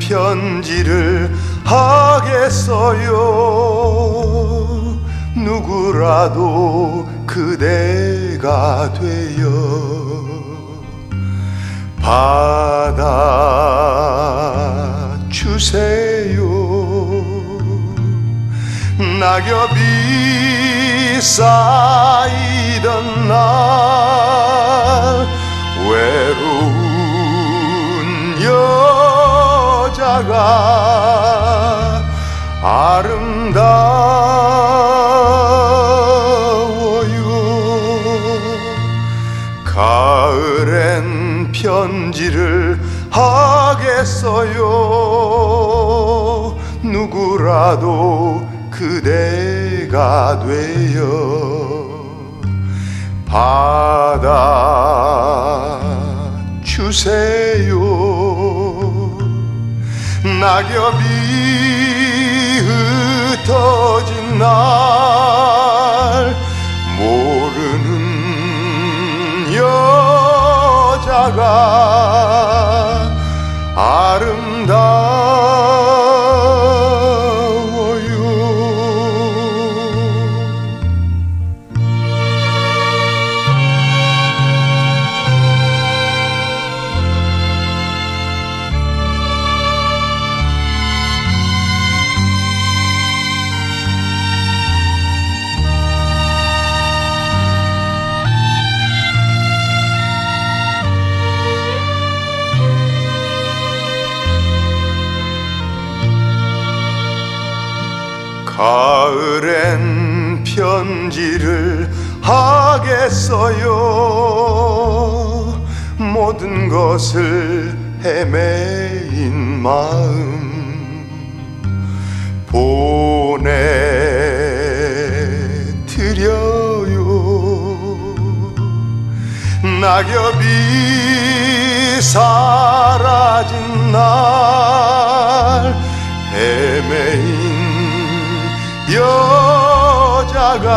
편지를 하겠어요? 누구라도 그대가 되어 받아 주세요. 낙엽이 쌓이던 날 여자가 아름다워요. 가을엔 편지를 하겠어요. 누구라도 그대가 되어 받아 주세요 낙엽이 흩어진 날 모르는 여자가 아름다워 가을엔 편지를 하겠어요. 모든 것을 헤매인 마음 보내드려요. 낙엽이 사라진 날 여자가